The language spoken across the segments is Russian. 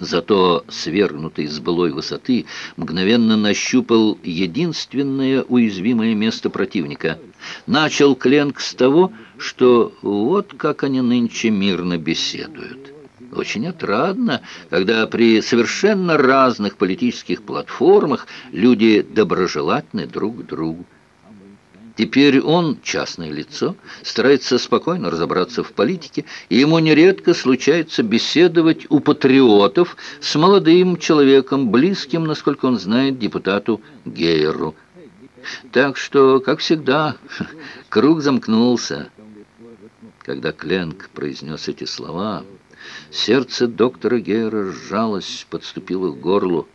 Зато, свергнутый с былой высоты, мгновенно нащупал единственное уязвимое место противника. Начал Кленк с того, что вот как они нынче мирно беседуют. Очень отрадно, когда при совершенно разных политических платформах люди доброжелательны друг к другу. Теперь он, частное лицо, старается спокойно разобраться в политике, и ему нередко случается беседовать у патриотов с молодым человеком, близким, насколько он знает, депутату Гейеру. Так что, как всегда, круг замкнулся. Когда Кленк произнес эти слова, сердце доктора Гейера сжалось, подступило к горлу.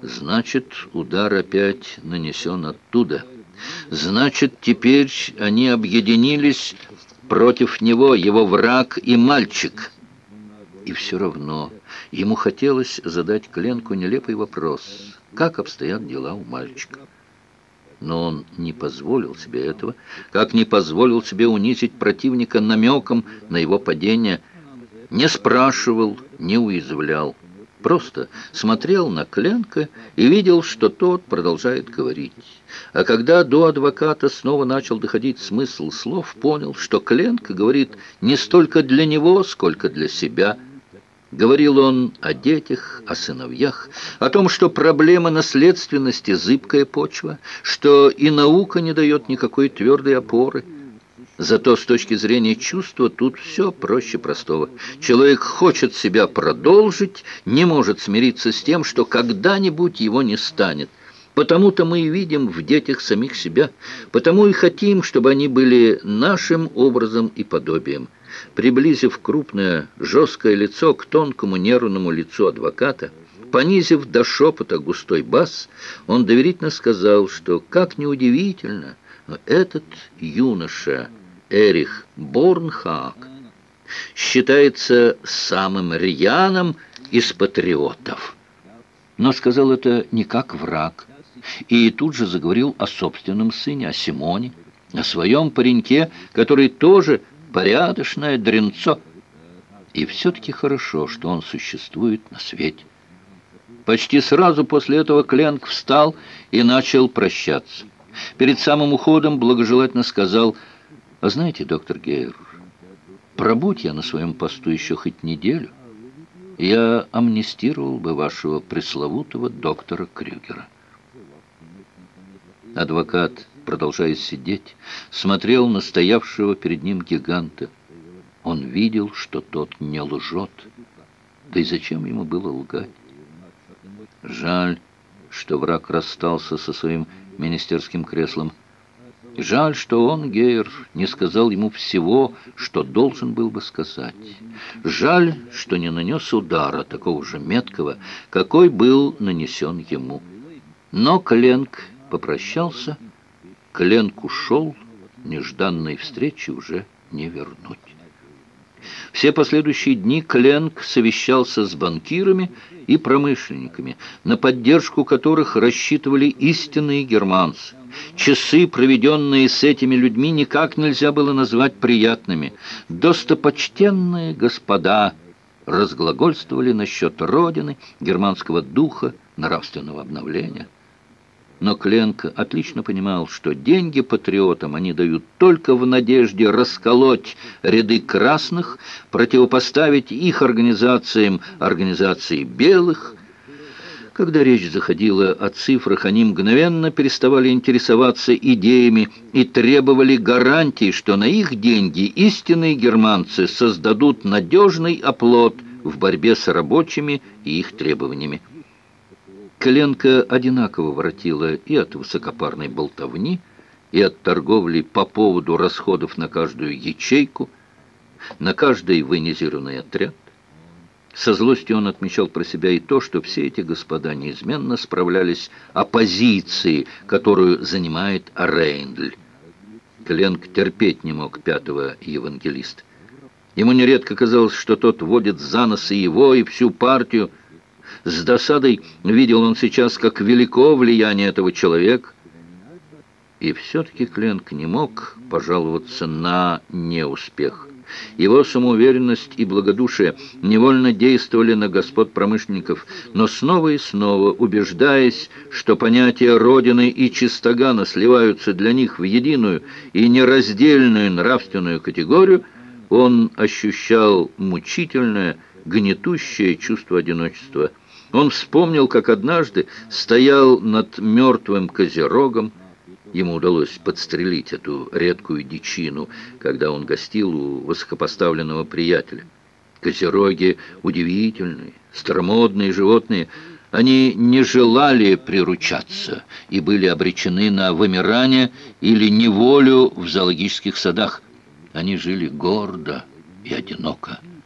Значит, удар опять нанесен оттуда. Значит, теперь они объединились против него, его враг и мальчик. И все равно ему хотелось задать Кленку нелепый вопрос. Как обстоят дела у мальчика? Но он не позволил себе этого, как не позволил себе унизить противника намеком на его падение, не спрашивал, не уязвлял. Просто смотрел на Кленка и видел, что тот продолжает говорить. А когда до адвоката снова начал доходить смысл слов, понял, что Кленк говорит не столько для него, сколько для себя. Говорил он о детях, о сыновьях, о том, что проблема наследственности – зыбкая почва, что и наука не дает никакой твердой опоры – Зато с точки зрения чувства тут все проще простого. Человек хочет себя продолжить, не может смириться с тем, что когда-нибудь его не станет. Потому-то мы и видим в детях самих себя, потому и хотим, чтобы они были нашим образом и подобием. Приблизив крупное, жесткое лицо к тонкому нервному лицу адвоката, понизив до шепота густой бас, он доверительно сказал, что, как неудивительно, этот юноша – Эрих Борнхак считается самым рьяным из патриотов. Но сказал это не как враг, и тут же заговорил о собственном сыне, о Симоне, о своем пареньке, который тоже порядочное дренцо. И все-таки хорошо, что он существует на свете. Почти сразу после этого Кленк встал и начал прощаться. Перед самым уходом благожелательно сказал – знаете, доктор Гейр, пробудь я на своем посту еще хоть неделю, я амнистировал бы вашего пресловутого доктора Крюгера. Адвокат, продолжая сидеть, смотрел на стоявшего перед ним гиганта. Он видел, что тот не лжет. Да и зачем ему было лгать? Жаль, что враг расстался со своим министерским креслом. Жаль, что он, Гейер, не сказал ему всего, что должен был бы сказать. Жаль, что не нанес удара, такого же меткого, какой был нанесен ему. Но Кленк попрощался, Кленк ушел, нежданной встречи уже не вернуть. Все последующие дни Кленк совещался с банкирами и промышленниками, на поддержку которых рассчитывали истинные германцы. Часы, проведенные с этими людьми, никак нельзя было назвать приятными. Достопочтенные господа разглагольствовали насчет Родины, германского духа, нравственного обновления. Но Кленко отлично понимал, что деньги патриотам они дают только в надежде расколоть ряды красных, противопоставить их организациям организации белых – когда речь заходила о цифрах, они мгновенно переставали интересоваться идеями и требовали гарантий, что на их деньги истинные германцы создадут надежный оплот в борьбе с рабочими и их требованиями. Коленка одинаково воротила и от высокопарной болтовни, и от торговли по поводу расходов на каждую ячейку, на каждый военизированный отряд. Со злостью он отмечал про себя и то, что все эти господа неизменно справлялись о позиции, которую занимает Рейндль. Кленк терпеть не мог пятого евангелиста. Ему нередко казалось, что тот водит за нос и его, и всю партию. С досадой видел он сейчас, как велико влияние этого человека. И все-таки Кленк не мог пожаловаться на неуспех. Его самоуверенность и благодушие невольно действовали на господ промышленников, но снова и снова, убеждаясь, что понятия Родины и чистогана сливаются для них в единую и нераздельную нравственную категорию, он ощущал мучительное, гнетущее чувство одиночества. Он вспомнил, как однажды стоял над мертвым козерогом, Ему удалось подстрелить эту редкую дичину, когда он гостил у высокопоставленного приятеля. Козероги удивительные, старомодные животные. Они не желали приручаться и были обречены на вымирание или неволю в зоологических садах. Они жили гордо и одиноко.